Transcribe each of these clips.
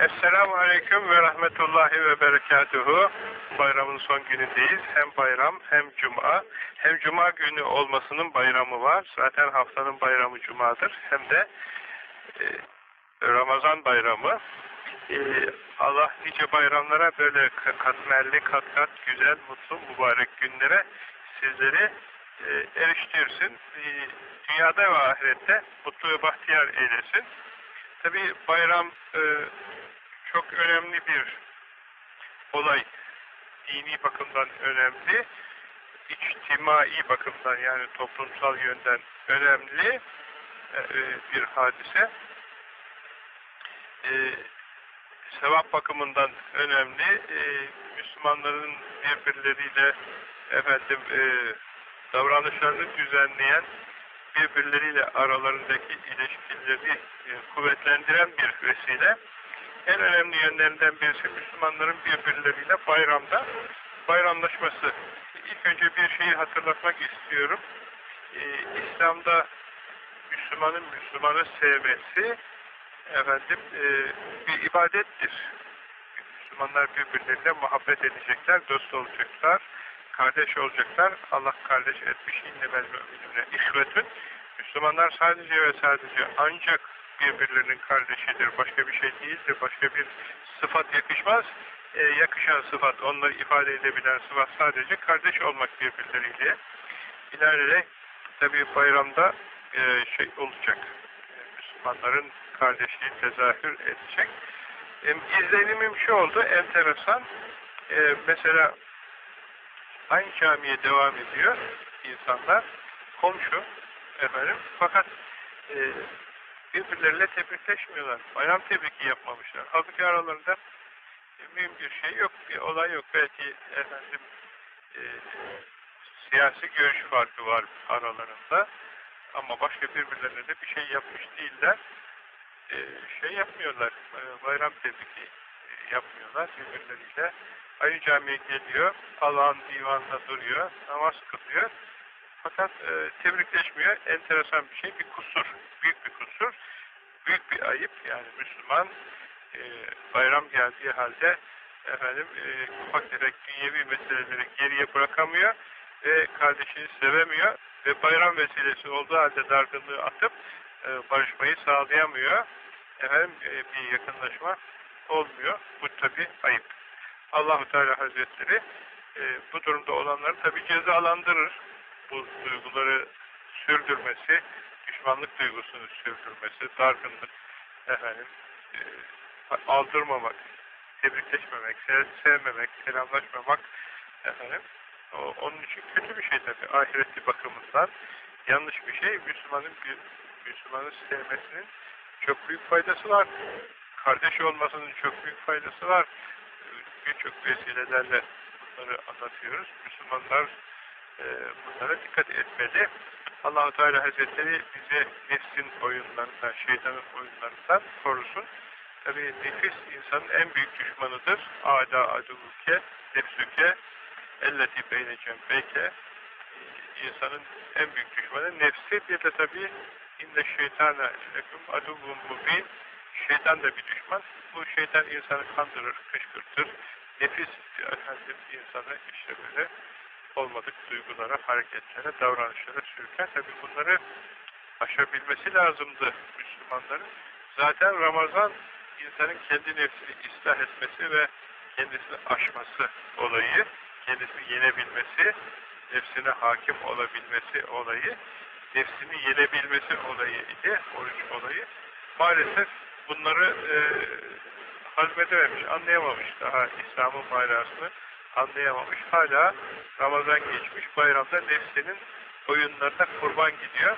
Esselamu Aleyküm ve Rahmetullahi ve Berekatuhu. Bayramın son günündeyiz. Hem bayram hem cuma. Hem cuma günü olmasının bayramı var. Zaten haftanın bayramı cumadır. Hem de e, Ramazan bayramı. E, Allah nice bayramlara böyle katmerli, kat kat, güzel, mutlu, mübarek günlere sizleri e, eriştirsin. E, dünyada ve ahirette mutlu ve bahtiyar eylesin. Tabi bayram e, çok önemli bir olay. Dini bakımdan önemli, içtimai bakımdan yani toplumsal yönden önemli e, e bir hadise. E, sevap bakımından önemli. Müslümanların birbirleriyle efendim davranışlarını düzenleyen birbirleriyle aralarındaki ilişkileri kuvvetlendiren bir vesile. En önemli yönlerinden birisi Müslümanların birbirleriyle bayramda bayramlaşması. İlk önce bir şeyi hatırlatmak istiyorum. Ee, İslam'da Müslümanın Müslümanı sevmesi efendim e, bir ibadettir. Müslümanlar birbirleriyle muhabbet edecekler, dost olacaklar, kardeş olacaklar. Allah kardeş etmiş innemel müminine ihvetün. Müslümanlar sadece ve sadece ancak birbirlerinin kardeşidir. Başka bir şey değildir. Başka bir sıfat yakışmaz. E, yakışan sıfat, onları ifade edebilen sıfat sadece kardeş olmak birbirleriyle. İleride tabi bayramda e, şey olacak. E, Müslümanların kardeşliği tezahür edecek. E, izlenimim şu oldu, enteresan. E, mesela aynı camiye devam ediyor insanlar. Komşu efendim. Fakat e, birbirleriyle tebrikleşmiyorlar. Bayram tebriki yapmamışlar. Halbuki aralarında e, mühim bir şey yok, bir olay yok. Belki efendim e, siyasi görüş farkı var aralarında. Ama başka birbirlerine de bir şey yapmış değiller. E, şey yapmıyorlar, e, bayram tebriki e, yapmıyorlar birbirleriyle. Aynı camiye geliyor, Allah'ın divanında duruyor, namaz kılıyor. Fakat e, tebrikleşmiyor. Enteresan bir şey, bir kusur, büyük bir kusur, büyük bir ayıp. Yani Müslüman e, bayram geldiği halde efendim e, ufak tefek dünyevi meseleleri geriye bırakamıyor ve kardeşini sevemiyor ve bayram vesilesi olduğu halde dargınlığı atıp e, barışmayı sağlayamıyor. Efendim e, bir yakınlaşma olmuyor. Bu tabi ayıp. Allahu Teala Hazretleri e, bu durumda olanları tabi cezalandırır. Bu duyguları sürdürmesi, düşmanlık duygusunu sürdürmesi, dargınlık, efendim, e, aldırmamak, tebrikleşmemek, sev, sevmemek, selamlaşmamak, efendim, onun için kötü bir şey tabi. Ahireti bakımından yanlış bir şey. Müslümanın bir Müslümanı sevmesinin çok büyük faydası var. Kardeş olmasının çok büyük faydası var. Birçok vesilelerle bunları anlatıyoruz. Müslümanlar e, bunlara dikkat etmeli. Allahu Teala Hazretleri bizi nefsin oyunlarından, şeytanın oyunlarından korusun. Tabi nefis insanın en büyük düşmanıdır. Ada aduvuke, nefsüke, elleti beyne cembeyke. İnsanın en büyük düşmanı nefsi. Bir de tabi inne şeytana lekum aduvun mubin. Şeytan da bir düşman. Bu şeytan insanı kandırır, kışkırtır. Nefis efendim insanı işte böyle olmadık duygulara, hareketlere, davranışlara sürüken tabi bunları aşabilmesi lazımdı Müslümanların. Zaten Ramazan insanın kendi nefsini ıslah etmesi ve kendisini aşması olayı, kendisini yenebilmesi, nefsine hakim olabilmesi olayı, nefsini yenebilmesi olayı idi, oruç olayı. Maalesef bunları e, hazmedememiş, anlayamamış daha İslam'ın manasını anlayamamış. Hala Ramazan geçmiş, bayramda nefsinin oyunlarına kurban gidiyor.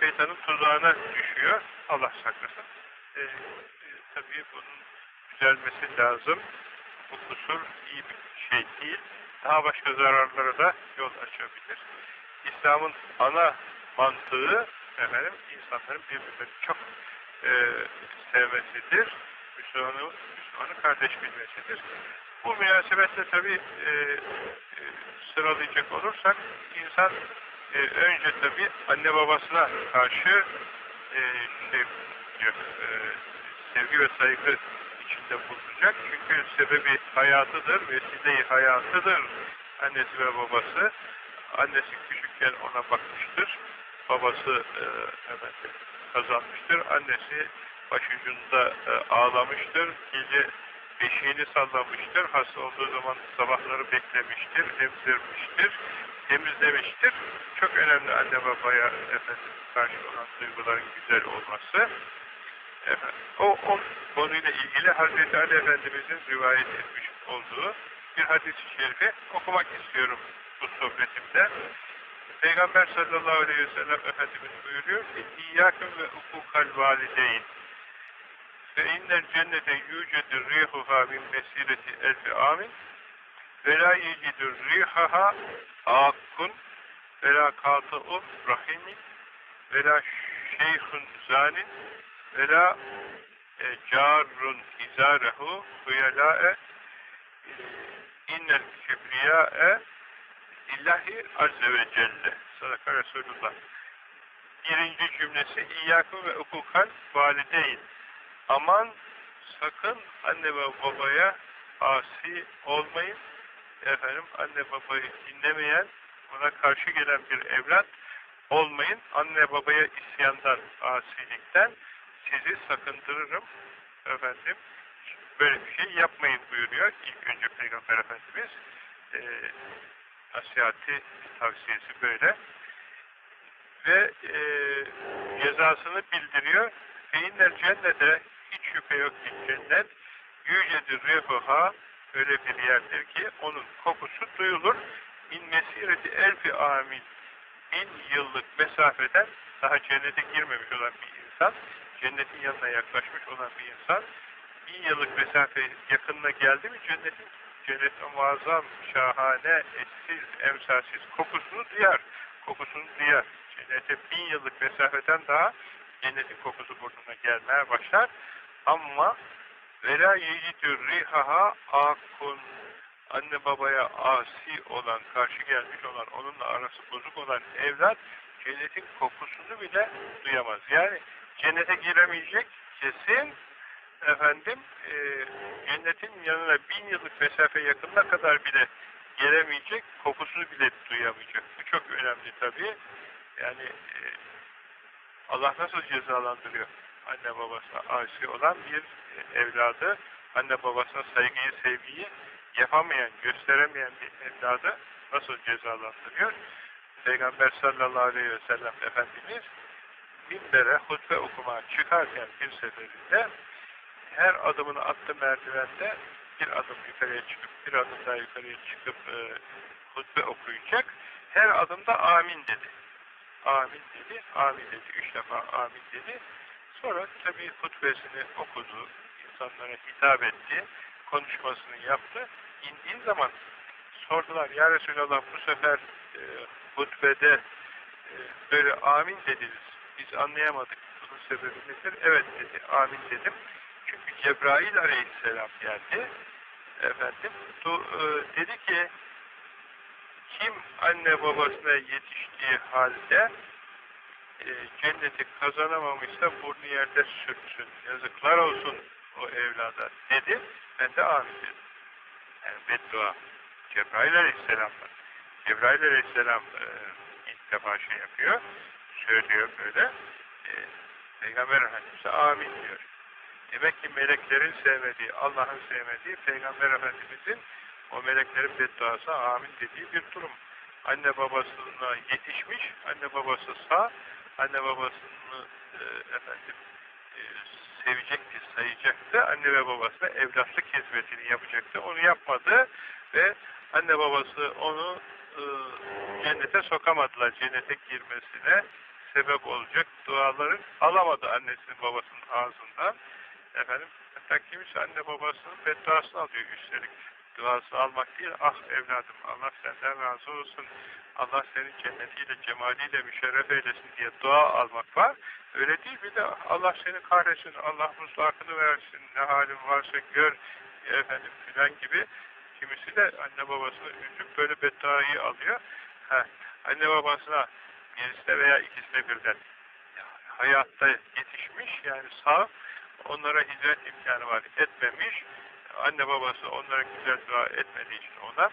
Şeytanın tuzağına düşüyor. Allah saklasın. Ee, e, tabii bunun düzelmesi lazım. Bu kusur iyi bir şey değil. Daha başka zararlara da yol açabilir. İslam'ın ana mantığı efendim insanların birbirlerini çok e, sevmesidir. Müslümanı, Müslümanı kardeş bilmesidir. Bu münasebetle tabi e, e, sıralayacak olursak insan e, önce tabi anne babasına karşı e, şey, e, sevgi ve saygı içinde bulunacak. Çünkü sebebi hayatıdır, vesile-i hayatıdır annesi ve babası. Annesi küçükken ona bakmıştır. Babası e, efendim, kazanmıştır. Annesi başucunda e, ağlamıştır. Gece beşiğini sallamıştır. Hasta olduğu zaman sabahları beklemiştir, emzirmiştir, temizlemiştir. Çok önemli anne babaya efendim, karşı olan duyguların güzel olması. Efendim, o, o konuyla ilgili Hazreti Ali Efendimiz'in rivayet etmiş olduğu bir hadis-i şerifi okumak istiyorum bu sohbetimde. Peygamber sallallahu aleyhi ve sellem Efendimiz buyuruyor ki İyyâküm ve ukukal valideyn fe innel cennete yücedir rihuha min mesireti elfi amin. Ve la yecidur rihaha akkun ve la katı'u rahimin ve la şeyhun zanin. Ve la e, carrun izarehu huyalâe innel kibriyâe illahi azze ve celle. Sadaka Resulullah. Birinci cümlesi İyyâküm ve ukukal valideyn aman sakın anne ve babaya asi olmayın. Efendim anne babayı dinlemeyen ona karşı gelen bir evlat olmayın. Anne babaya isyandan asilikten sizi sakındırırım. Efendim böyle bir şey yapmayın buyuruyor. İlk önce Peygamber Efendimiz e, nasihati tavsiyesi böyle. Ve e, cezasını bildiriyor. Feinler cennete hiç şüphe yok ki cennet yücedir refuha öyle bir yerdir ki onun kokusu duyulur in mesireti elfi amin bin yıllık mesafeden daha cennete girmemiş olan bir insan cennetin yanına yaklaşmış olan bir insan bin yıllık mesafe yakınına geldi mi cennetin cennetin muazzam, şahane, eşsiz, emsalsiz kokusunu duyar. Kokusunu duyar. Cennete bin yıllık mesafeden daha cennetin kokusu burnuna gelmeye başlar. Ama vela yecitür rihaha akun anne babaya asi olan, karşı gelmiş olan, onunla arası bozuk olan evlat cennetin kokusunu bile duyamaz. Yani cennete giremeyecek kesin efendim e, cennetin yanına bin yıllık mesafe yakınına kadar bile gelemeyecek, kokusunu bile duyamayacak. Bu çok önemli tabii. Yani e, Allah nasıl cezalandırıyor? Anne babasına asi olan bir e, evladı, anne babasına saygıyı, sevgiyi yapamayan, gösteremeyen bir evladı nasıl cezalandırıyor? Peygamber sallallahu aleyhi ve sellem Efendimiz minbere hutbe okumaya çıkarken bir seferinde her adımını attı merdivende bir adım yukarıya çıkıp bir adım daha yukarıya çıkıp e, hutbe okuyacak. Her adımda amin dedi. Amin dedi, amin dedi. Üç defa amin dedi. Sonra tabii hutbesini okudu, insanlara hitap etti, konuşmasını yaptı. İndiği zaman sordular, Ya Resulallah bu sefer e, hutbede e, böyle amin dediniz. Biz anlayamadık. Bunun sebebi nedir? Evet dedi, amin dedim. Çünkü Cebrail aleyhisselam geldi. Efendim, tu, e, dedi ki kim anne babasına yetiştiği halde cenneti kazanamamışsa burnu yerde sürtsün. Yazıklar olsun o evlada dedi. Ben de amin dedim. Yani beddua. Cebrail aleyhisselam'dan. Cebrail aleyhisselam e, ilk defa şey yapıyor. Söylüyor böyle. E, Peygamber Efendimiz'e amin diyor. Demek ki meleklerin sevmediği, Allah'ın sevmediği, Peygamber Efendimiz'in o meleklerin bedduası amin dediği bir durum. Anne babasına yetişmiş, anne babası sağ, anne babasını e, efendim e, sevecekti, sayacaktı. Anne ve babasına evlatlık hizmetini yapacaktı. Onu yapmadı ve anne babası onu e, cennete sokamadılar. Cennete girmesine sebep olacak duaları alamadı annesinin babasının ağzından. Efendim, hatta kimisi anne babasının bedduasını alıyor üstelik. Duası almak değil, ah evladım Allah senden razı olsun, Allah seni cennetiyle, cemaliyle müşerref eylesin diye dua almak var. Öyle değil bir de Allah seni kahretsin, Allah muslakını versin, ne halin varsa gör, efendim filan gibi. Kimisi de anne babasını üzüp böyle bedduayı alıyor. Ha, anne babasına birisine veya ikisine birden hayatta yetişmiş yani sağ onlara hicret imkanı var etmemiş. Anne babası onlara güzel dua etmediği için ona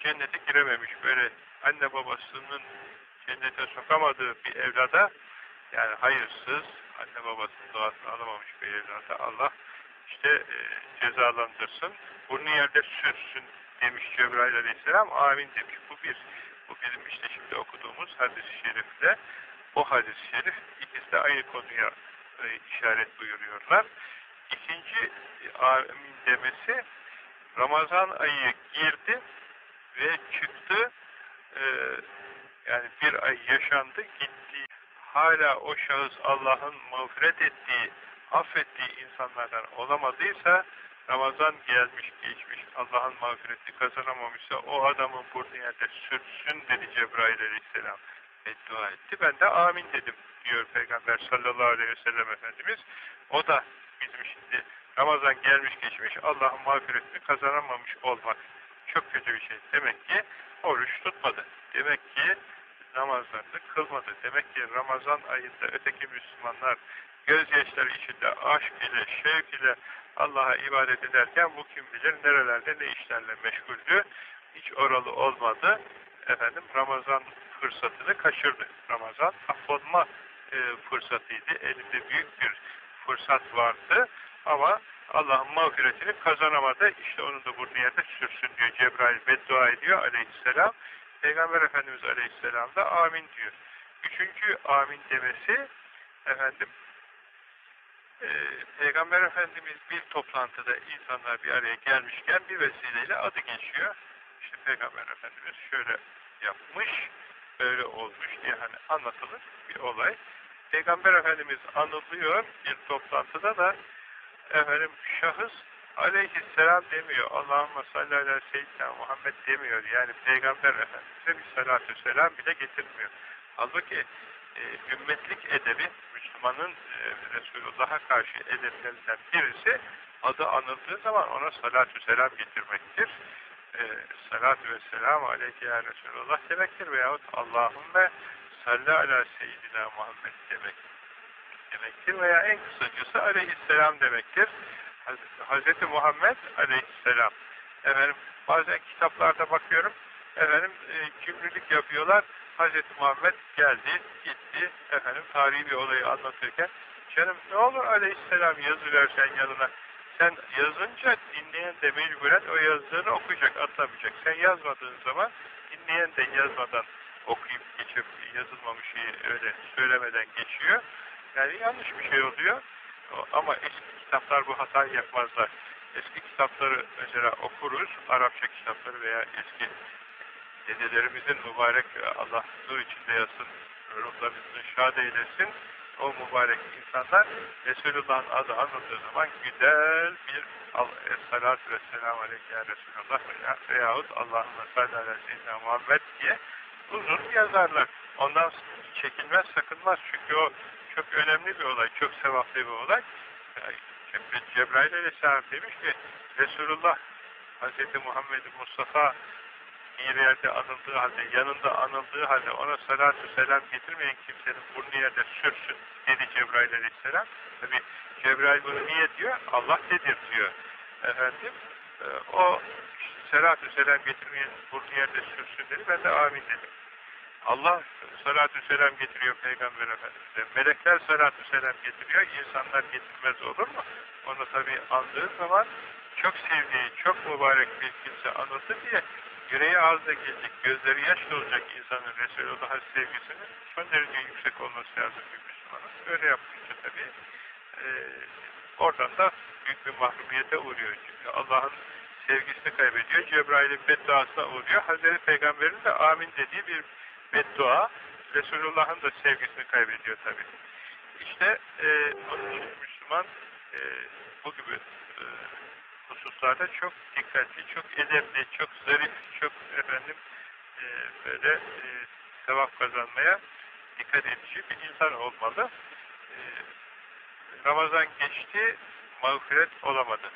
cennete girememiş. Böyle anne babasının cennete sokamadığı bir evlada yani hayırsız anne babasının duasını alamamış bir evlada Allah işte e, cezalandırsın. Burnu yerde sürsün demiş Cebrail aleyhisselam. Amin demiş. Bu bir. Bu bizim işte şimdi okuduğumuz hadis-i şerifle o hadis-i şerif ikisi de aynı konuya e, işaret buyuruyorlar. İkinci e, amin demesi Ramazan ayı girdi ve çıktı e, yani bir ay yaşandı gitti hala o şahıs Allah'ın mağfiret ettiği affettiği insanlardan olamadıysa Ramazan gelmiş geçmiş Allah'ın mağfiretini kazanamamışsa o adamın burnu yerde sürtsün dedi Cebrail aleyhisselam beddua etti. Ben de amin dedim diyor Peygamber sallallahu aleyhi ve sellem Efendimiz. O da bizim şimdi Ramazan gelmiş geçmiş Allah'ın mağfiretini kazanamamış olmak çok kötü bir şey. Demek ki oruç tutmadı. Demek ki namazlarını kılmadı. Demek ki Ramazan ayında öteki Müslümanlar gözyaşları içinde aşk ile, şevk ile Allah'a ibadet ederken bu kim bilir nerelerde ne işlerle meşguldü. Hiç oralı olmadı. Efendim Ramazan fırsatını kaçırdı. Ramazan affolma e, fırsatıydı. Elinde büyük bir fırsat vardı. Ama Allah'ın mağfiretini kazanamadı. İşte onun da burnu yerde sürsün diyor. Cebrail beddua ediyor aleyhisselam. Peygamber Efendimiz aleyhisselam da amin diyor. Üçüncü amin demesi efendim e, Peygamber Efendimiz bir toplantıda insanlar bir araya gelmişken bir vesileyle adı geçiyor. İşte Peygamber Efendimiz şöyle yapmış, böyle olmuş diye hani anlatılır bir olay. Peygamber Efendimiz anılıyor bir toplantıda da efendim şahıs aleyhisselam demiyor. Allahümme salli ala seyyidina Muhammed demiyor. Yani Peygamber Efendimiz'e bir salatü selam bile getirmiyor. Halbuki e, ümmetlik edebi Müslümanın e, Resulullah'a karşı edeplerinden birisi adı anıldığı zaman ona salatü selam getirmektir. E, salatü ve selamu aleyke ya Resulullah demektir veyahut Allahümme salli ala seyyidina Muhammed demek demektir veya en kısacası aleyhisselam demektir. Hazreti Muhammed aleyhisselam. Efendim bazen kitaplarda bakıyorum efendim e, cümlelik yapıyorlar. Hazreti Muhammed geldi, gitti. Efendim tarihi bir olayı anlatırken canım ne olur aleyhisselam yazı versen yanına. Sen yazınca dinleyen de mecburen o yazdığını okuyacak, atlamayacak. Sen yazmadığın zaman dinleyen de yazmadan okuyup geçip yazılmamış şeyi öyle söylemeden geçiyor. Yani yanlış bir şey oluyor. Ama eski kitaplar bu hatayı yapmazlar. Eski kitapları mesela okuruz, Arapça kitapları veya eski dedelerimizin mübarek Allah nur içinde yatsın, ruhlarımızın şad eylesin. O mübarek insanlar Resulullah'ın adı anıldığı zaman güzel bir e, salatü ve selamu aleyke ya Resulullah veyahut Allahümme salli ala seyyidina Muhammed diye uzun yazarlar. Ondan çekilmez, sakınmaz. Çünkü o çok önemli bir olay, çok sevaplı bir olay. Cebrail aleyhisselam demiş ki Resulullah Hz. Muhammed Mustafa bir yerde anıldığı halde, yanında anıldığı halde ona salatü selam getirmeyen kimsenin burnu yerde sürsün dedi Cebrail aleyhisselam. Tabi Cebrail bunu niye diyor? Allah dedir diyor. Efendim e, o salatü selam getirmeyen burnu yerde sürsün dedi. Ben de amin dedim. Allah salatü selam getiriyor Peygamber Efendimiz'e. Melekler salatü selam getiriyor. insanlar getirmez olur mu? Onu tabi andığı zaman çok sevdiği, çok mübarek bir kimse anıldı diye yüreği ağızda gelecek, gözleri yaşlı olacak insanın Resulullah'a sevgisinin son derece yüksek olması lazım bir Müslümanın. Öyle yapınca tabi e, oradan da büyük bir mahrumiyete uğruyor. Çünkü Allah'ın sevgisini kaybediyor. Cebrail'in bedduasına uğruyor. Hazreti Peygamber'in de amin dediği bir beddua Resulullah'ın da sevgisini kaybediyor tabi. İşte e, Müslüman e, bu gibi e, hususlarda çok dikkatli, çok edepli, çok zarif, çok efendim e, böyle e, sevap kazanmaya dikkat edici bir insan olmalı. E, Ramazan geçti, mağfiret olamadı.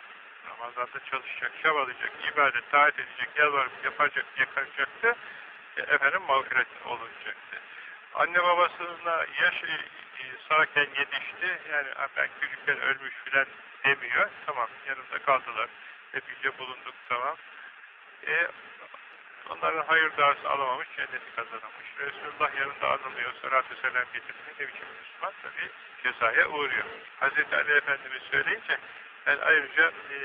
Ramazan'da çalışacak, çabalayacak, ibadet, taat edecek, yalvarıp yapacak, yakacaktı. E, efendim mağfiret olunacaktı. Anne babasına yaş e, sağken yetişti. Yani ben küçükken ölmüş filan demiyor. Tamam yanımda kaldılar. Hepince bulunduk tamam. E, onların hayır duası alamamış, cenneti kazanamamış. Resulullah yanında anılıyor, salatü selam getirdiğinde ne biçim Müslüman tabi cezaya uğruyor. Hz. Ali Efendimiz söyleyince ben ayrıca e,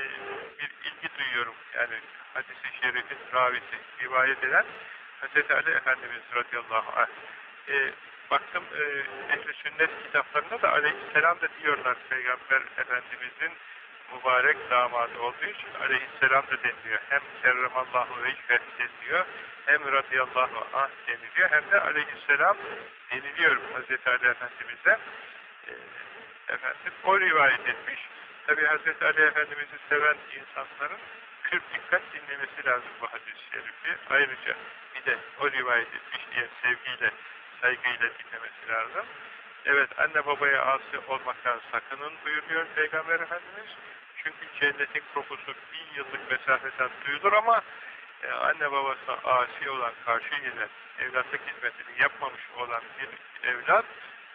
bir ilgi duyuyorum. Yani hadisi şerifin ravisi rivayet eden Hz. Ali Efendimiz radıyallahu anh. E, baktım e, ehl sünnet kitaplarında da aleyhisselam da diyorlar Peygamber Efendimizin mübarek damadı olduğu için aleyhisselam da deniliyor. Hem kerremallahu vecbet deniliyor, hem radıyallahu anh deniliyor, hem de aleyhisselam deniliyor Hazreti Ali Efendimiz'e. E, efendim, o rivayet etmiş. Tabi Hazreti Ali Efendimiz'i seven insanların kırk dikkat dinlemesi lazım bu hadis-i şerifi. Ayrıca bir de o rivayet etmiş diye sevgiyle, saygıyla dinlemesi lazım. Evet, anne babaya asi olmaktan sakının buyuruyor Peygamber Efendimiz. Çünkü cennetin kokusu bin yıllık mesafeden duyulur ama e, anne babasına asi olan, karşı gelen, evlatlık hizmetini yapmamış olan bir evlat,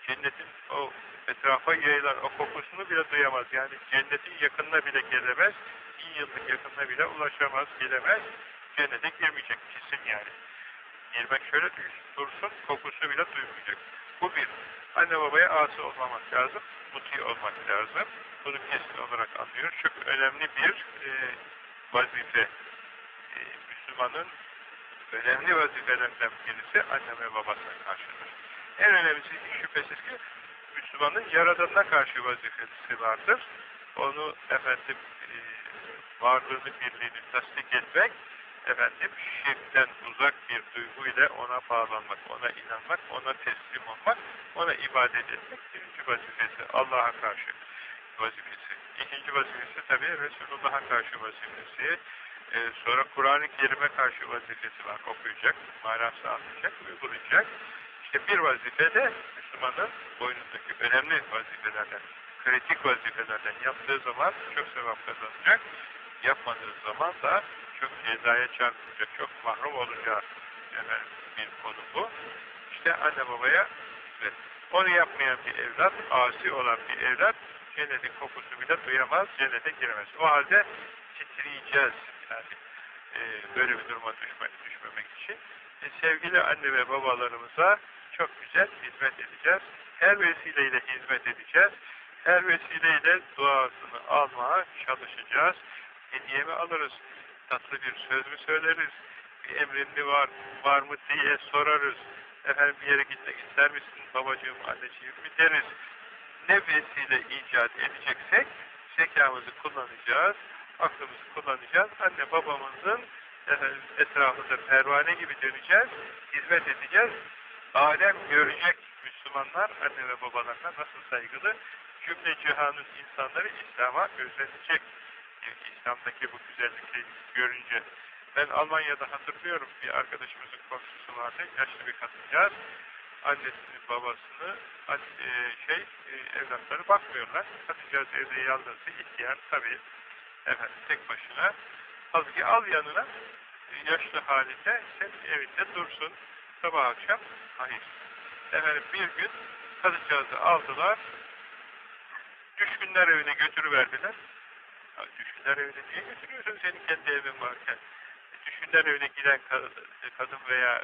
cennetin o etrafa yayılan o kokusunu bile duyamaz. Yani cennetin yakınına bile gelemez, bin yıllık yakınına bile ulaşamaz, gelemez. Cennete girmeyecek kesin yani. Girmek şöyle dursun, kokusu bile duymayacak. Bu bir. Anne babaya asi olmamak lazım, muti olmak lazım. Bunu kesin olarak anlıyoruz. Çok önemli bir e, vazife. E, Müslümanın önemli vazifelerinden birisi anne ve babasına karşıdır. En önemlisi şüphesiz ki Müslümanın Yaradan'ına karşı vazifesi vardır. Onu efendim e, varlığını, birliğini tasdik etmek, efendim şirkten uzak bir duyguyla ona bağlanmak, ona inanmak, ona teslim olmak, ona ibadet etmek birinci vazifesi Allah'a karşı vazifesi. İkinci vazifesi tabi Resulullah'a karşı vazifesi. Ee, sonra Kur'an-ı Kerim'e karşı vazifesi var. Okuyacak, manası anlayacak, uygulayacak. İşte bir vazife de Müslümanın boynundaki önemli vazifelerden, kritik vazifelerden yaptığı zaman çok sevap kazanacak. Yapmadığı zaman da çok cezaya çarpılacak, çok mahrum olacağı efendim, bir konu bu. İşte anne babaya ve onu yapmayan bir evlat, asi olan bir evlat cennetin kokusu bile duyamaz, cennete giremez. O halde titriyeceğiz yani e, böyle bir duruma düşme, düşmemek için. E, sevgili anne ve babalarımıza çok güzel hizmet edeceğiz. Her vesileyle hizmet edeceğiz. Her vesileyle duasını almaya çalışacağız. Hediye mi alırız? Tatlı bir söz mü söyleriz? Bir emrin mi var, var mı diye sorarız. Efendim bir yere gitmek ister misin babacığım, anneciğim mi deriz ne vesile icat edeceksek zekamızı kullanacağız, aklımızı kullanacağız. Anne babamızın efendim, etrafında pervane gibi döneceğiz, hizmet edeceğiz. Alem görecek Müslümanlar anne ve babalarına nasıl saygılı. Cümle cihanın insanları İslam'a özlenecek. İslam'daki bu güzellikleri görünce. Ben Almanya'da hatırlıyorum bir arkadaşımızın komşusu vardı. Yaşlı bir kadıncağız annesini, babasını, e, şey, e, evlatları bakmıyorlar. Kadıncağız evde yalnızdı, ihtiyar tabii, efendim, tek başına. Halbuki al yanına, yaşlı halinde, sen evinde dursun, sabah akşam, hayır. Efendim, bir gün kadıncağızı aldılar, düşkünler evine götürüverdiler. Ya, düşkünler evine niye götürüyorsun senin kendi evin varken? Düşkünler evine giden kadın veya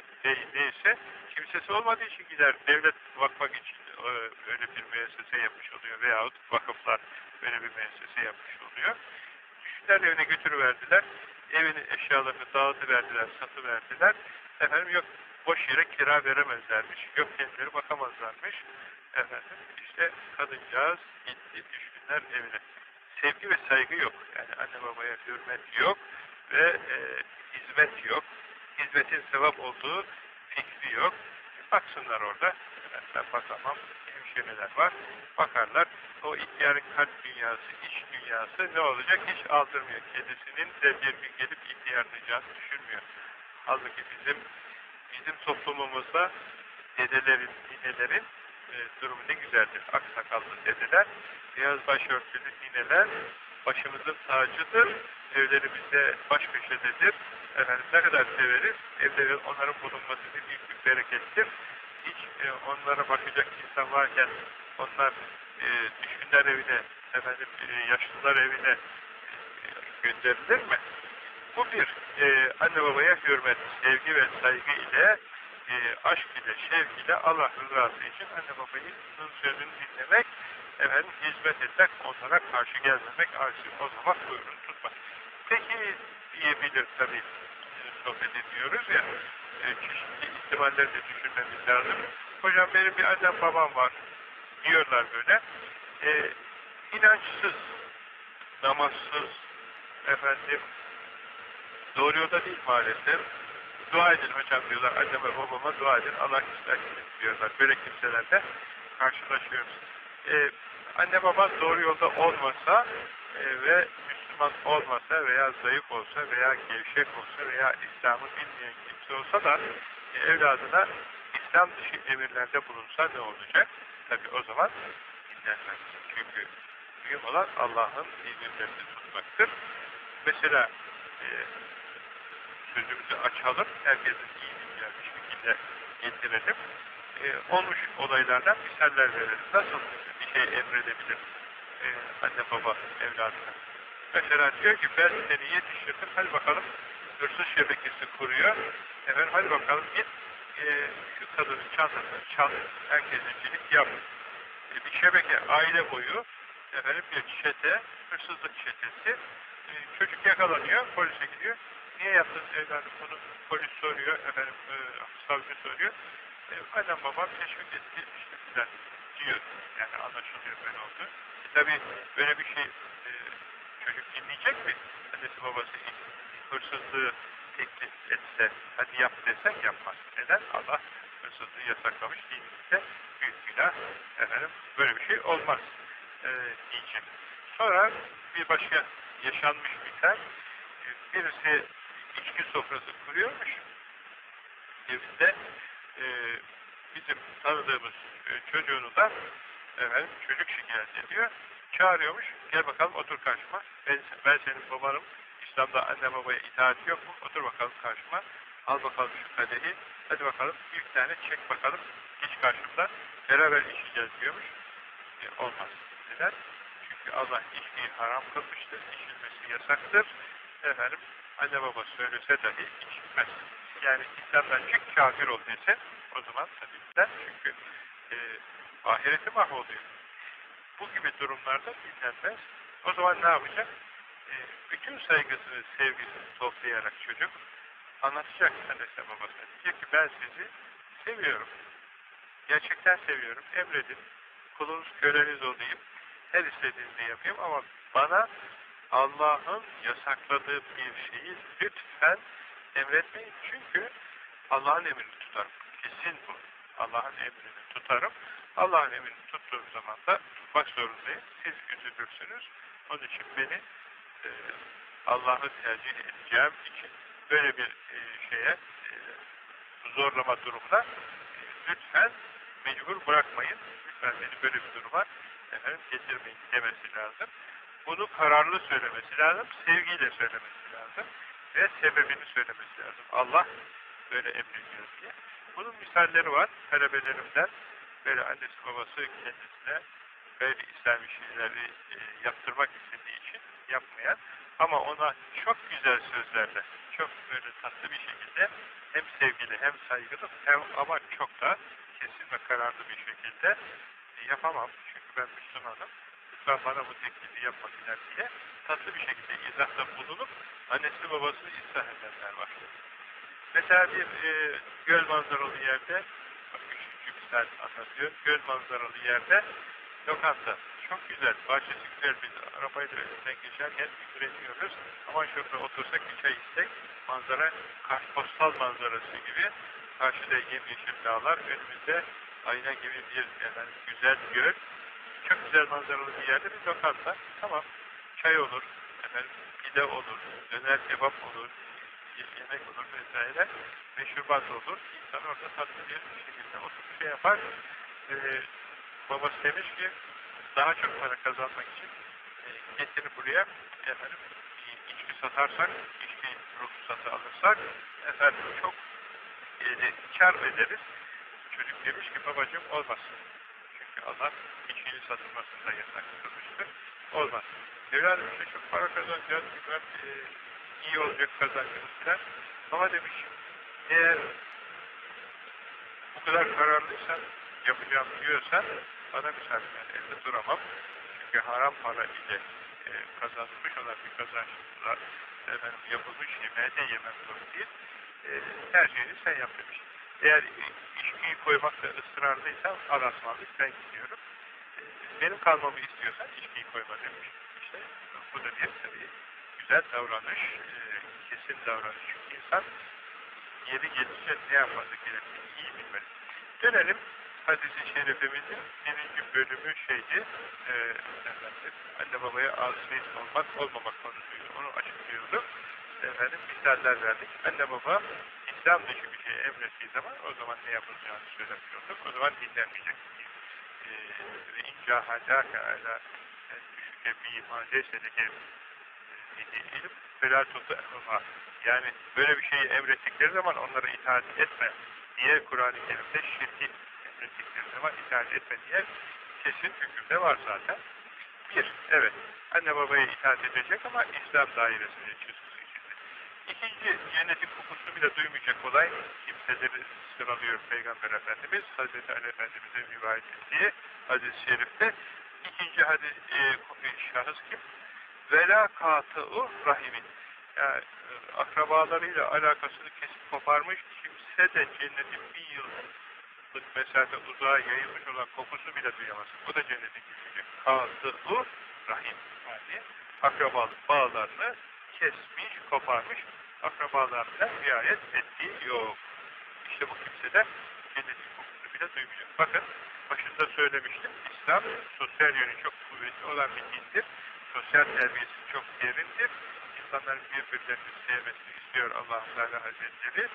neyse kimsesi olmadığı için gider. Devlet bakmak için e, öyle bir müessese yapmış oluyor veyahut vakıflar böyle bir müessese yapmış oluyor. Düşkünler evine götürüverdiler. Evinin eşyalarını dağıtıverdiler, satıverdiler. Efendim yok boş yere kira veremezlermiş. Yok kendileri bakamazlarmış. Efendim işte kadıncağız gitti düşkünler evine. Sevgi ve saygı yok. Yani anne babaya hürmet yok ve e, hizmet yok. Hizmetin sevap olduğu fikri yok. Baksınlar orada. Ben bakamam. Hemşireler var. Bakarlar. O ihtiyarın kalp dünyası, iç dünyası ne olacak? Hiç aldırmıyor. Kedisinin de bir gün gelip ihtiyarlayacağını düşünmüyor. Halbuki bizim bizim toplumumuzda dedelerin, ninelerin e, durumu ne güzeldir. Aksakallı dedeler, beyaz başörtülü nineler başımızın tacıdır. Evlerimizde baş köşededir. Efendim ne kadar severiz. Evde onların bulunması bir büyük bir berekettir. Hiç e, onlara bakacak insan varken onlar e, düşkünler evine, efendim e, yaşlılar evine e, gönderilir mi? Bu bir, e, anne babaya hürmet, sevgi ve saygı ile, e, aşk ile, şevk ile Allah rızası için anne babayı sözünü dinlemek, efendim hizmet etmek, onlara karşı gelmemek, aksi bozmamak, buyurun tutmak. Peki diyebilir tabii, sohbet ediyoruz ya, e, çeşitli ihtimalleri de düşünmemiz lazım. Hocam benim bir annem babam var, diyorlar böyle. E, inançsız, namazsız, efendim, doğru yolda değil maalesef. Dua edin hocam diyorlar, anneme babama dua edin, Allah ister diyorlar. Böyle kimselerle karşılaşıyoruz. Ee, anne baba doğru yolda olmasa e, ve Müslüman olmasa veya zayıf olsa veya gevşek olsa veya İslam'ı bilmeyen kimse olsa da e, evladına İslam dışı emirlerde bulunsa ne olacak? Tabi o zaman dinlenmez. Çünkü mühim olan Allah'ın emirlerini tutmaktır. Mesela e, sözümüzü açalım, herkesin iyi bilgiler bir şekilde getirelim. E, olmuş olaylardan misaller verelim. Nasıl bir şey emredebilir e, anne baba evladına? Mesela diyor ki ben seni yetiştirdim, hadi bakalım hırsız şebekesi kuruyor. Efendim hadi bakalım git e, şu kadının çantasını çal, herkesincilik yap. E, bir şebeke aile boyu efendim bir çete, hırsızlık çetesi. Çocuk yakalanıyor, polise gidiyor. Niye yaptınız evladım bunu? Polis soruyor, efendim e, savcı soruyor. E, annem babam teşvik etti, işte filan diyor. Yani anlaşılıyor böyle oldu. E, tabii böyle bir şey e, çocuk dinleyecek mi? Annesi babası hırsızlığı teklif etse, hadi yap desek yapmaz. Neden? Allah hırsızlığı yasaklamış dinimizde büyük günah. Efendim böyle bir şey olmaz e, diyecek. Sonra bir başka yaşanmış misal, e, birisi içki sofrası kuruyormuş. Evinde e, bizim tanıdığımız e, çocuğunu da efendim, çocuk şikayet ediyor. Çağırıyormuş. Gel bakalım otur karşıma. Ben, ben senin babanım. İslam'da anne babaya itaat yok mu? Otur bakalım karşıma. Al bakalım şu kadehi. Hadi bakalım bir tane çek bakalım. Geç karşımda. Beraber içeceğiz diyormuş. E, olmaz. Neden? Çünkü Allah içkiyi haram kılmıştır. İçilmesi yasaktır. Efendim anne baba söylese dahi içmez. Yani İslam'dan çık kafir ol desen o zaman tabii der. Çünkü e, ahireti mahvoluyor. Bu gibi durumlarda dinlenmez. O zaman ne yapacak? E, bütün saygısını, sevgisini toplayarak çocuk anlatacak annesine babasına. Diyecek ki ben sizi seviyorum. Gerçekten seviyorum. Emredin. Kulunuz köleniz olayım. Her istediğinizi yapayım ama bana Allah'ın yasakladığı bir şeyi lütfen emretmeyin. Çünkü Allah'ın emrini tutarım. Kesin bu. Allah'ın emrini tutarım. Allah'ın emrini tuttuğum zaman da tutmak zorundayım. Siz üzülürsünüz. Onun için beni e, Allah'ı tercih edeceğim için böyle bir e, şeye e, zorlama durumuna e, lütfen mecbur bırakmayın. Lütfen beni böyle bir duruma efendim, getirmeyin demesi lazım. Bunu kararlı söylemesi lazım, sevgiyle söylemesi lazım ve sebebini söylemesi lazım. Allah böyle emrediyor diye. Bunun misalleri var talebelerimden. Böyle annesi babası kendisine böyle İslami şeyleri e, yaptırmak istediği için yapmayan ama ona çok güzel sözlerle, çok böyle tatlı bir şekilde hem sevgili hem saygılı hem ama çok da kesin ve kararlı bir şekilde yapamam. Çünkü ben Müslümanım. Lütfen bana bu teklifi yapmasınlar diye tatlı bir şekilde izahda bulunup annesi babasını ıslah edenler var. Mesela bir e, göl manzaralı yerde bak üçüncü misal anlatıyor. Göl manzaralı yerde lokanta. Çok güzel. Bahçesi güzel. Biz arabayla önünden geçerken üretiyoruz. Ama şurada otursak bir çay içsek manzara kartpostal manzarası gibi. Karşıda yemyeşil dağlar. Önümüzde ayna gibi bir efendim, güzel göl. Çok güzel manzaralı bir yerde bir lokanta. Tamam. Çay olur. Efendim, pide olur. Döner kebap olur. Yemek olur vesaire. Meşrubat olur. İnsan orada tatlı bir şekilde oturup şey yapar. Ee, babası demiş ki daha çok para kazanmak için e, getirip buraya efendim içki satarsak, içki ruhsatı alırsak efendim çok e, kar ederiz. Çocuk demiş ki babacığım olmasın. Allah içkiyi satılmasında yasak kılmıştır. Olmaz. Evladım işte çok para kazanacağız, bilmem e, iyi olacak kazancımız falan. Ama demiş, eğer bu kadar kararlıysan, yapacağım diyorsan, bana müsaade ben evde duramam. Çünkü haram para ile e, kazanılmış olan bir kazançla efendim, yapılmış yemeğe de yemem doğru değil. E, her şeyini sen yap demiş. Eğer içkiyi koymakta ısrarlıysan arasmalık ben gidiyorum. Benim kalmamı istiyorsan içkiyi koyma demiş. İşte bu da bir tabii güzel davranış, e, kesin davranış. İnsan yeri gelince ne yapması gerektiğini iyi bilmeli. Dönelim hadis-i şerifimizin birinci bölümü şeydi, e, efendim, anne babaya asiyet olmak, olmamak konusuydu. Onu açıklıyorduk. Efendim, misaller verdik. Anne baba İslam dışı bir şey emrettiği zaman o zaman ne yapılacağını söylemiş. O zaman dinlenmeyecek. Ve inca hadâke alâ düşüke bîmâ leysedeke ilim felâ tutu Yani böyle bir şeyi emrettikleri zaman onlara itaat etme diye Kur'an-ı Kerim'de şirki emrettikleri zaman itaat etme diye kesin hükümde var zaten. Bir, evet, anne babaya itaat edecek ama İslam dairesinin. İkinci, cennetin kokusunu bile duymayacak olay kimseleri sıralıyor Peygamber Efendimiz, Hazreti Ali Efendimiz'e rivayet ettiği hadis-i şerifte. İkinci hadis, e, şahıs kim? Vela katı'u rahimin. Yani e, akrabalarıyla alakasını kesip koparmış kimse de cennetin bir yıllık mesafe uzağa yayılmış olan kokusu bile duyamaz. Bu da cennetin girecek. Katı'u rahim. Yani akrabalık bağlarını kesmiş, koparmış, akrabalarına riayet ettiği yok. İşte bu kimse de cennetin kokusunu bile duymayacak. Bakın, başında söylemiştim, İslam sosyal yönü çok kuvvetli olan bir dindir. Sosyal terbiyesi çok derindir. İnsanların birbirlerini sevmesini istiyor allah Teala Hazretleri.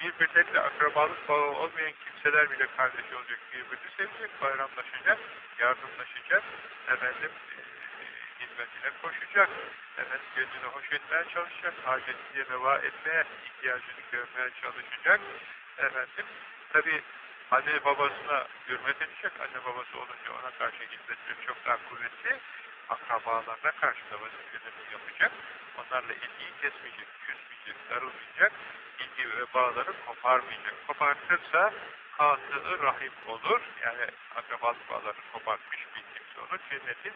Birbirleriyle akrabalık bağı olmayan kimseler bile kardeş olacak, birbirini sevecek, bayramlaşacak, yardımlaşacak, efendim, hizmetine koşacak, efendim gözünü hoş etmeye çalışacak, hacetini reva etmeye, ihtiyacını görmeye çalışacak, efendim, tabi anne babasına hürmet edecek, anne babası olunca ona karşı hizmetleri çok daha kuvvetli, akrabalarına karşı da vazifelerini yapacak, onlarla ilgiyi kesmeyecek, küsmeyecek, darılmayacak, ilgi ve bağları koparmayacak. Kopartırsa hatığı rahim olur, yani akrabalık bağlarını kopartmış bir kimse olur, cennetin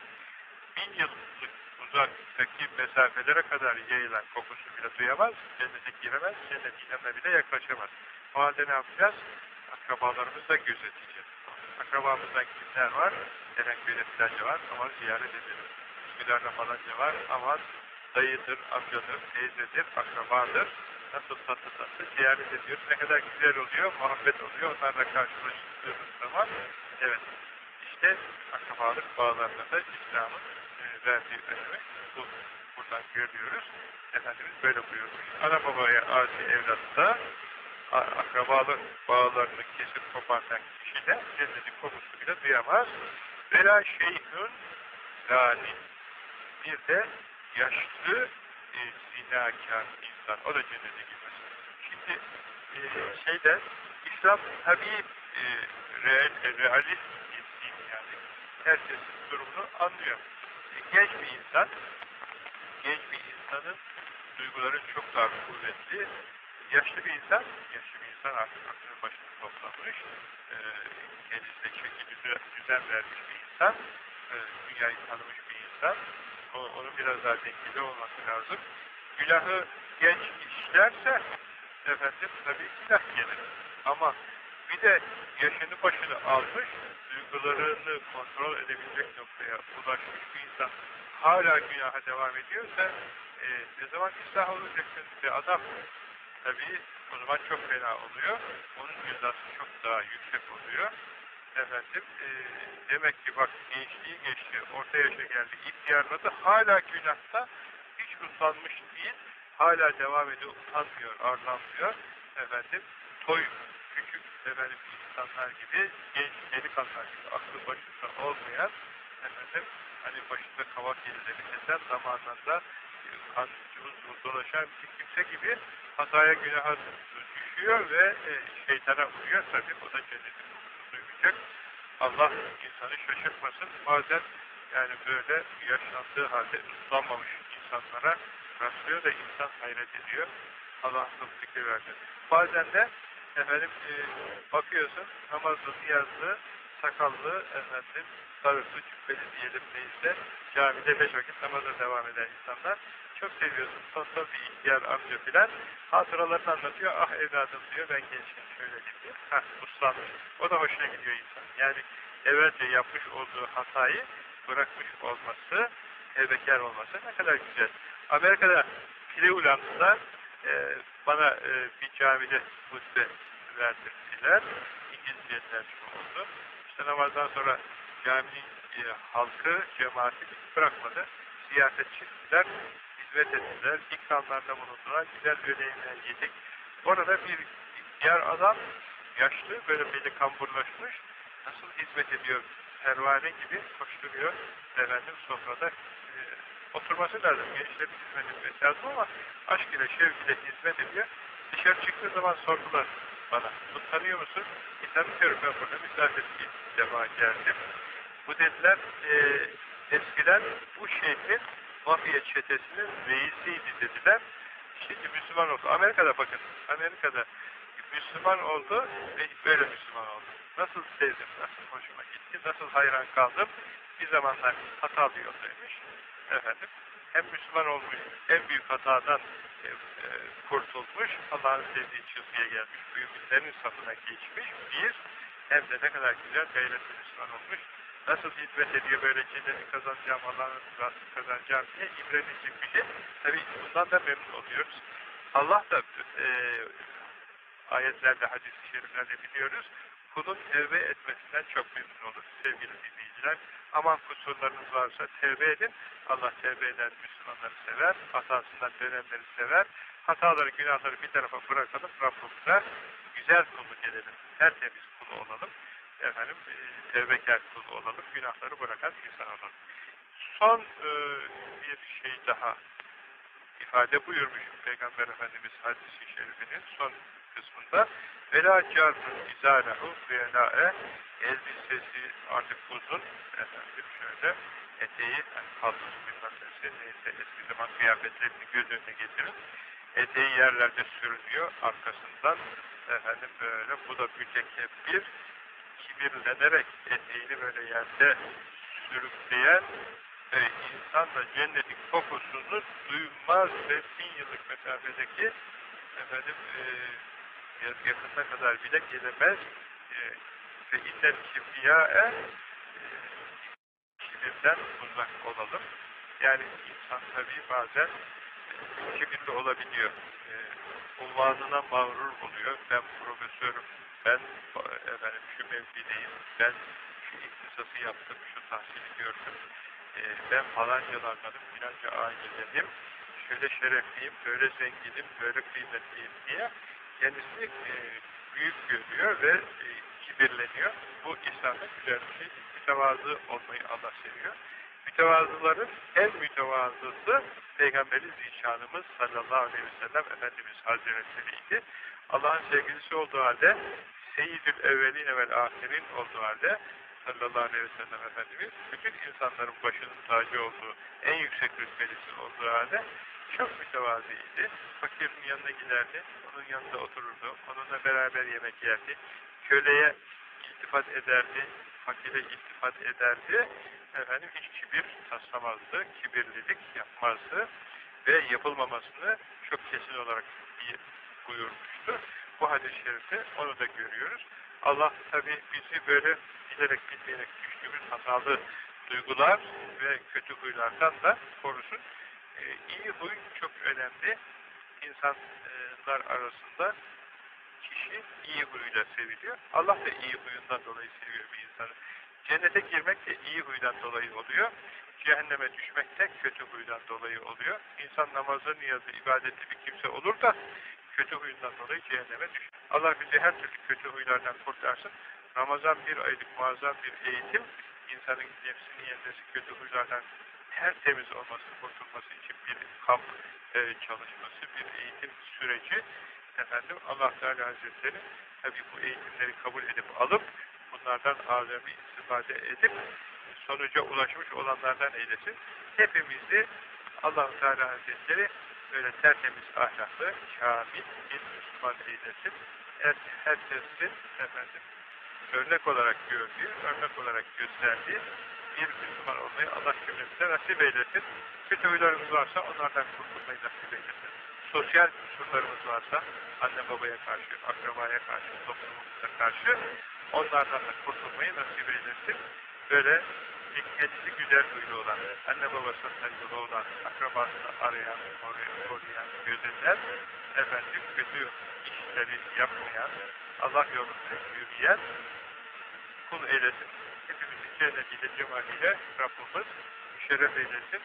bin yıllık uzaktaki mesafelere kadar yayılan kokusu bile duyamaz, cennete giremez, cennet yanına bile yaklaşamaz. O halde ne yapacağız? Akrabalarımızı da gözeteceğiz. Akrabamızdan kimler var? Erenköy'de filanca var ama ziyaret edelim. Üsküdar'da falanca var ama dayıdır, amcadır, teyzedir, akrabadır. Nasıl tatlı tatlı ziyaret ediyoruz. Ne kadar güzel oluyor, muhabbet oluyor. Onlarla karşılaştığımız zaman evet işte akrabalık bağlarında da İslam'ın önemi bu, buradan görüyoruz. Efendimiz böyle buyurmuş. Ana babaya asi evlatta akrabalık bağlarını kesip kopartan kişi de cennetin kokusu bile duyamaz. Vela şeyhün zalim. Bir de yaşlı e, zinakar insan. O da cennete girmez. Şimdi e, şeyde İslam tabii e, real, e, realist bir din yani. Herkes durumunu anlıyor genç bir insan, genç bir insanın duyguları çok daha kuvvetli. Yaşlı bir insan, yaşlı bir insan artık aklını başını toplamış, e, kendisine çeki düzen vermiş bir insan, e, dünyayı tanımış bir insan, o, onun biraz daha dengeli olması lazım. Günahı genç işlerse, efendim tabii günah gelir. Ama bir de yaşını başını almış, duygularını kontrol edebilecek noktaya ulaşmış bir insan hala günaha devam ediyorsa e, ne zaman ıslah olacaksın bir adam tabii o zaman çok fena oluyor. Onun cezası çok daha yüksek oluyor. Efendim e, demek ki bak gençliği geçti, orta yaşa geldi, ihtiyarladı, hala günahta hiç utanmış değil, hala devam ediyor, utanmıyor, arlanmıyor. Efendim toy küçük efendim insanlar gibi, genç delikanlılar gibi aklı başında olmayan efendim hani başında kavak yerileri kesen zamanında e, kan cıvız dolaşan bir kimse gibi hataya günaha düşüyor ve e, şeytana uyuyor tabi o da cennetin kokusunu duymayacak Allah insanı şaşırtmasın. Bazen yani böyle yaşlandığı halde ıslanmamış insanlara rastlıyor da insan hayret ediyor. Allah akıl fikir versin. Bazen de efendim e, bakıyorsun namazlı, niyazlı, sakallı, efendim sarısı, cübbeli diyelim neyse camide beş vakit namaza devam eden insanlar çok seviyorsun. Tosta bir ihtiyar amca filan hatıralarını anlatıyor. Ah evladım diyor ben gençken şöyle gibi. Hah uslanmış. O da hoşuna gidiyor insan. Yani evvelce yapmış olduğu hatayı bırakmış olması, tevbekar olması ne kadar güzel. Amerika'da Cleveland'da e, bana e, bir camide hutbe verdirdiler. İngilizce tercüme oldu. İşte namazdan sonra caminin e, halkı, cemaati bırakmadı. Siyaset çıktılar, hizmet ettiler, ikramlarda bulundular, güzel öğleyenler yedik. Orada bir diğer adam, yaşlı, böyle beli kamburlaşmış, nasıl hizmet ediyor, pervane gibi koşturuyor efendim sofrada. E, oturması lazım, gençlerin hizmet etmesi lazım ama aşk ile, şevk ile hizmet ediyor. Dışarı çıktığı zaman sordular bana, bunu tanıyor musun? E, ben burada misafir bir defa geldim. Bu dediler, e, eskiden bu şehrin mafya çetesinin reisiydi dediler. Şimdi Müslüman oldu. Amerika'da bakın, Amerika'da Müslüman oldu ve böyle Müslüman oldu. Nasıl sevdim, nasıl hoşuma gitti, nasıl hayran kaldım. Bir zamanlar hatalı yoldaymış. Efendim, hem Müslüman olmuş, en büyük hatadan e, e, kurtulmuş, Allah'ın sevdiği çizgiye gelmiş, büyüklerin safına geçmiş, bir, hem de ne kadar güzel gayretli Müslüman olmuş, nasıl hizmet ediyor böyle cenneti kazanacağım, Allah'ın rızasını kazanacağım diye imrenilecek bir şey. Tabi bundan da memnun oluyoruz. Allah da e, ayetlerde, hadis-i şeriflerde biliyoruz, kulun tevbe etmesinden çok memnun olur sevgili dinleyiciler. Aman kusurlarınız varsa tevbe edin. Allah tevbe eden Müslümanları sever, hatasından dönenleri sever. Hataları, günahları bir tarafa bırakalım, Rabbimize güzel kulluk edelim. Tertemiz kul olalım. Efendim, e, tevbekar kul olalım, günahları bırakan insan olalım. Son e, bir şey daha ifade buyurmuş Peygamber Efendimiz hadisi şerifinin son kısmında. Vela cartun izâlehu fiyelâe elbisesi artık uzun efendim şöyle eteği yani kalsız bilmem neyse eski zaman kıyafetlerini göz önüne getirin eteği yerlerde sürünüyor arkasından efendim böyle bu da mütekebbir kibirlenerek eteğini böyle yerde sürükleyen e, insan da cennetin kokusunu duymaz ve bin yıllık mesafedeki efendim e, yakına kadar bile gelemez ve innen kibriyâe kibirden uzak olalım. Yani insan tabii bazen kibirli olabiliyor. E, unvanına mağrur oluyor. Ben profesörüm, ben efendim şu mevkideyim, ben şu iktisası yaptım, şu tahsili gördüm, e, ben falancalardanım, filanca ailedenim, şöyle şerefliyim, böyle zenginim, böyle kıymetliyim diye kendisini e, büyük görüyor ve e, kibirleniyor. Bu İslam'da güzel bir şey. Mütevazı olmayı Allah seviyor. Mütevazıların en mütevazısı Peygamberi Zişanımız sallallahu aleyhi ve sellem Efendimiz Hazretleri'ydi. Allah'ın sevgilisi olduğu halde Seyyidül evveline vel ahirin olduğu halde sallallahu aleyhi ve sellem Efendimiz bütün insanların başının tacı olduğu, en yüksek rütbelisi olduğu halde çok mütevazıydı. Fakirin yanına giderdi, onun yanında otururdu, onunla beraber yemek yerdi. Köleye iltifat ederdi, fakire iltifat ederdi. Efendim hiç kibir taslamazdı, kibirlilik yapmazdı ve yapılmamasını çok kesin olarak buyurmuştu. Bu hadis-i şerifte onu da görüyoruz. Allah tabi bizi böyle bilerek bilmeyerek düştüğümüz hatalı duygular ve kötü huylardan da korusun. Ee, iyi huy çok önemli. İnsanlar arasında kişi iyi huyuyla seviliyor. Allah da iyi huyundan dolayı seviyor bir insanı. Cennete girmek de iyi huydan dolayı oluyor. Cehenneme düşmek de kötü huydan dolayı oluyor. İnsan namazı, niyazı, ibadetli bir kimse olur da kötü huyundan dolayı cehenneme düşer. Allah bizi her türlü kötü huylardan kurtarsın. Ramazan bir aylık muazzam bir eğitim. İnsanın nefsini yenmesi, kötü huylardan tertemiz olması, kurtulması için bir kamp e, çalışması, bir eğitim süreci. Efendim Allah Teala Hazretleri tabi bu eğitimleri kabul edip alıp bunlardan azami istifade edip sonuca ulaşmış olanlardan eylesin. Hepimizi allah Teala Hazretleri böyle tertemiz ahlaklı, kamil bir Müslüman eylesin. Her, herkesin efendim, örnek olarak gördüğü, örnek olarak gösterdiği bir Müslüman olmayı Allah cümlemize nasip eylesin. Kötü varsa onlardan kurtulmayı nasip eylesin. Sosyal kusurlarımız varsa anne babaya karşı, akrabaya karşı, toplumumuza karşı onlardan da kurtulmayı nasip eylesin. Böyle kendisi güzel huylu olan, anne babasına saygılı olan, akrabasını arayan, koruyan, gözetler, efendim kötü işleri yapmayan, Allah yolunda yürüyen kul eylesin. Cennetiyle, cemaliyle Rabbimiz şeref eylesin.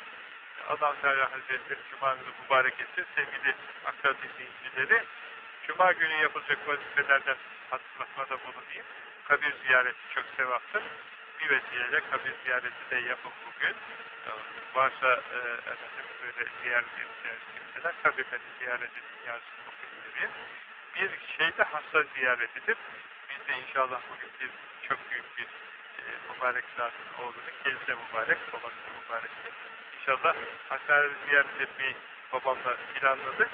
allah Teala Hazretleri Cuma'nızı mübarek etsin. Sevgili akral dinleyicileri, Cuma günü yapılacak vazifelerden hatırlatmada bulunayım. Kabir ziyareti çok sevaptır. Bir vesileyle kabir ziyareti de yapın bugün. Varsa e, efendim böyle ziyaret edeceğiz kimseler kabirleri ziyaret edin yazsın bugün Bir şey de hasta ziyaretidir. Biz de inşallah bugün bir çok büyük bir mübarek zatın oğlunu, kendisi de mübarek, babası da mübarek. İnşallah hastane ziyaret etmeyi babamla planladık.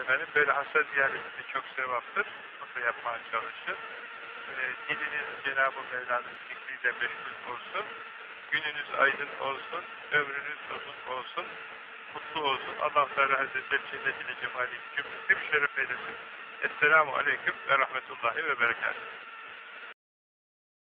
Efendim böyle hasta ziyareti de çok sevaptır. Bunu yapmaya çalışın. E, diliniz Cenab-ı Mevla'nın fikriyle meşgul olsun. Gününüz aydın olsun. Ömrünüz uzun olsun. Mutlu olsun. Allah Teala Hazretleri cennetiyle cemali cümlesi şeref eylesin. Esselamu Aleyküm ve Rahmetullahi ve Berekatuhu.